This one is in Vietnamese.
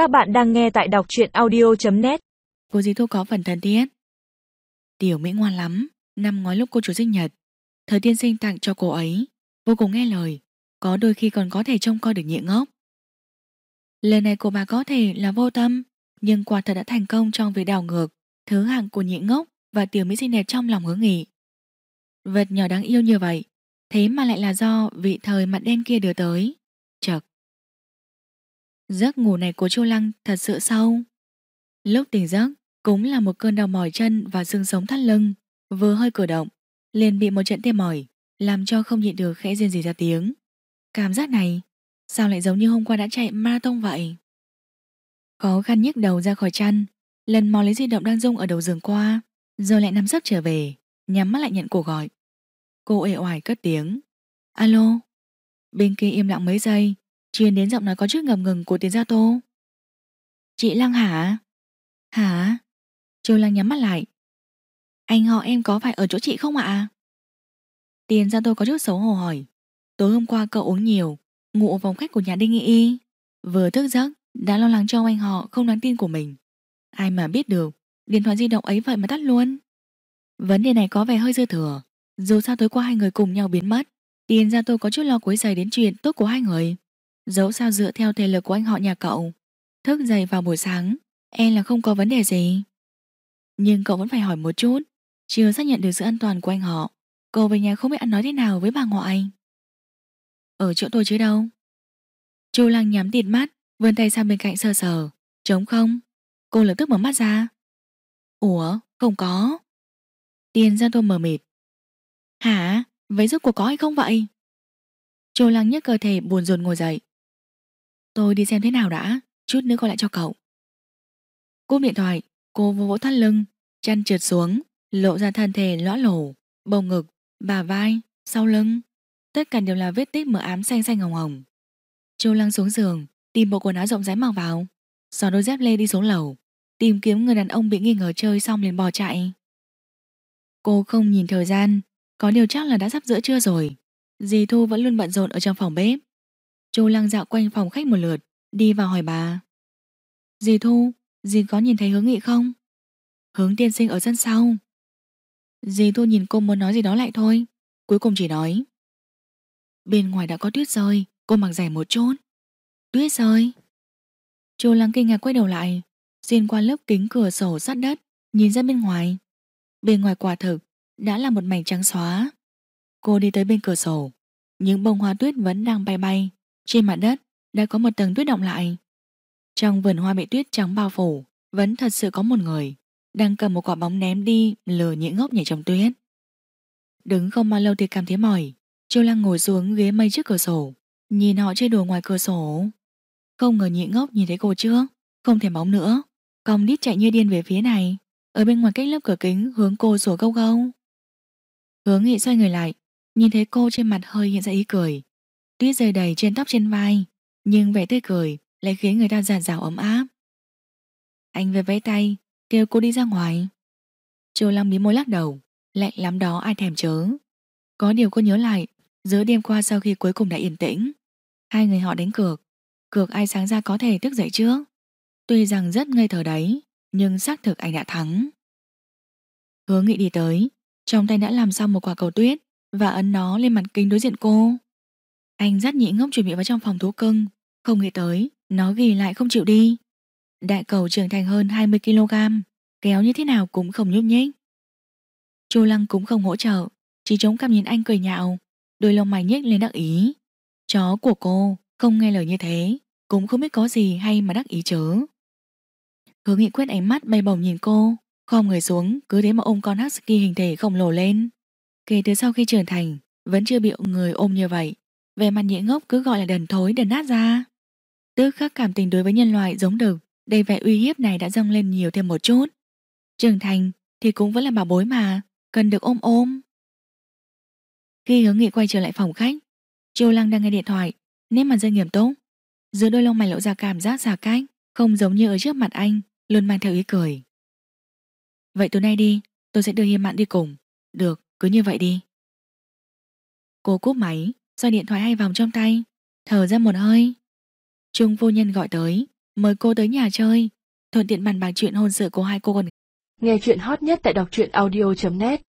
Các bạn đang nghe tại đọc truyện audio.net Cô dì Thu có phần thân thiết. Tiểu Mỹ ngoan lắm, Năm ngoái lúc cô chủ sinh nhật, Thời tiên sinh tặng cho cô ấy, Vô cùng nghe lời, Có đôi khi còn có thể trông coi được nhị ngốc. Lần này cô bà có thể là vô tâm, Nhưng quả thật đã thành công trong việc đảo ngược Thứ hạng của nhị ngốc Và tiểu Mỹ xinh đẹp trong lòng hướng nghị. Vật nhỏ đáng yêu như vậy, Thế mà lại là do vị thời mặt đen kia đưa tới. Giấc ngủ này của Chu Lăng thật sự sâu. Lúc tỉnh giấc, cũng là một cơn đau mỏi chân và xương sống thắt lưng, vừa hơi cử động, liền bị một trận tê mỏi, làm cho không nhịn được khẽ rên rỉ ra tiếng. Cảm giác này, sao lại giống như hôm qua đã chạy marathon vậy? Khó khăn nhấc đầu ra khỏi chăn, lần mò lấy di động đang rung ở đầu giường qua, rồi lại nằm sấp trở về, nhắm mắt lại nhận cuộc gọi. Cô ê oải cất tiếng. Alo? Bên kia im lặng mấy giây, truyền đến giọng nói có chút ngập ngừng của Tiến Gia Tô. Chị Lăng hả? Hả? Châu Lăng nhắm mắt lại. Anh họ em có phải ở chỗ chị không ạ? Tiền Gia Tô có chút xấu hổ hỏi. Tối hôm qua cậu uống nhiều, ngủ ở phòng khách của nhà Đinh Y Y. Vừa thức giấc, đã lo lắng cho anh họ không đáng tin của mình. Ai mà biết được, điện thoại di động ấy vậy mà tắt luôn. Vấn đề này có vẻ hơi dư thừa. Dù sao tối qua hai người cùng nhau biến mất, Tiền Gia Tô có chút lo cuối giày đến chuyện tốt của hai người. Dẫu sao dựa theo thể lực của anh họ nhà cậu. Thức dậy vào buổi sáng E là không có vấn đề gì. Nhưng cậu vẫn phải hỏi một chút, Chưa xác nhận được sự an toàn của anh họ. Cậu về nhà không biết ăn nói thế nào với bà ngoại Ở chỗ tôi chứ đâu? Chu Lăng nhắm tịt mắt, Vươn tay sang bên cạnh sờ sờ. Trống không? Cô lập tức mở mắt ra. Ủa, không có. Tiền ra tôi mờ mịt. Hả? Vậy rốt cuộc có hay không vậy? Chu Lăng nhấc cơ thể buồn rồn ngồi dậy. Tôi đi xem thế nào đã, Chút nữa gọi lại cho cậu. Cúp điện thoại, Cô vô vỗ thắt lưng Chân trượt xuống, Lộ ra thân thể lõa lổ, Bầu ngực Bà vai, Sau lưng. Tất cả đều là vết tích mờ ám xanh xanh hồng hồng. Châu lăng xuống giường, Tìm bộ quần áo rộng rãi mặc vào. Xỏ đôi dép lê đi xuống lầu, Tìm kiếm người đàn ông bị nghi ngờ chơi xong liền bỏ chạy. Cô không nhìn thời gian, Có điều chắc là đã sắp giữa trưa rồi. Dì Thu vẫn luôn bận rộn ở trong phòng bếp. Chu Lăng dạo quanh phòng khách một lượt, đi vào hỏi bà. Dì Thu, dì có nhìn thấy hướng nghị không? Hướng tiên sinh ở sân sau. Dì Thu nhìn cô muốn nói gì đó lại thôi, cuối cùng chỉ nói. Bên ngoài đã có tuyết rơi, cô mặc rẻ một chút. Tuyết rơi? Chu Lăng kinh ngạc quay đầu lại, xuyên qua lớp kính cửa sổ sát đất, nhìn ra bên ngoài. Bên ngoài quả thực, đã là một mảnh trắng xóa. Cô đi tới bên cửa sổ, những bông hoa tuyết vẫn đang bay bay, trên mặt đất đã có một tầng tuyết động lại. Trong vườn hoa bị tuyết trắng bao phủ, vẫn thật sự có một người đang cầm một quả bóng ném đi lừa những ngốc nhảy trong tuyết. Đứng không bao lâu thì cảm thấy mỏi, Châu Lăng ngồi xuống ghế mây trước cửa sổ, nhìn họ chơi đùa ngoài cửa sổ. Không ngờ nhị ngốc nhìn thấy cô chưa không thèm bóng nữa, cong đít chạy như điên về phía này, ở bên ngoài cách lớp cửa kính hướng cô sổ gâu gâu Hướng nghị xoay người lại, nhìn thấy cô trên mặt hơi hiện ra ý cười, Tuyết rơi đầy trên tóc trên vai, Nhưng vẻ tươi cười lại khiến người ta giàn rào ấm áp. Anh về vẫy tay, Kêu cô đi ra ngoài. Châu Long bí môi lắc đầu, Lạnh lắm đó ai thèm chớ. Có điều cô nhớ lại, Giữa đêm qua sau khi cuối cùng đã yên tĩnh, Hai người họ đánh cược. Cược ai sáng ra có thể thức dậy trước? Tuy rằng rất ngây thở đấy, Nhưng xác thực anh đã thắng. Hứa nghị đi tới, Trong tay đã làm xong một quả cầu tuyết Và ấn nó lên mặt kính đối diện cô anh dắt nhị ngốc chuẩn bị vào trong phòng thú cưng. Không nghĩ tới, Nó ghi lại không chịu đi. Đại cầu trưởng thành hơn 20kg Kéo như thế nào cũng không nhúc nhích. Chu Lăng cũng không hỗ trợ, Chỉ chống cằm nhìn anh cười nhạo. Đôi lông mày nhếch lên đắc ý. Chó của cô, không nghe lời như thế, Cũng không biết có gì hay mà đắc ý chớ. Hứa nghị quyết ánh mắt bay bổng nhìn cô, Khom người xuống, Cứ thế mà ôm con husky hình thể khổng lồ lên. Kể từ sau khi trưởng thành, Vẫn chưa bị người ôm như vậy về mặt nhĩ ngốc cứ gọi là đần thối, đần nát ra. Tức khắc cảm tình đối với nhân loại giống được Đầy vẻ uy hiếp này đã dâng lên nhiều thêm một chút. Trưởng thành thì cũng vẫn là bà bối mà, Cần được ôm ôm. Khi hướng nghị quay trở lại phòng khách Triều Lăng đang nghe điện thoại, Nét mặt dây nghiêm túc. Giữa đôi lông mày lộ ra cảm giác xa cách, Không giống như ở trước mặt anh, Luôn mang theo ý cười. Vậy tối nay đi, Tôi sẽ đưa Hiên Mạn đi cùng. Được, cứ như vậy đi. Cô cúp máy xoay điện thoại hai vòng trong tay, thở ra một hơi. Trung vô nhân gọi tới, mời cô tới nhà chơi, thuận tiện bàn bạc chuyện hôn sự của hai cô còn. Nghe chuyện hot nhất tại đọc truyện audio.net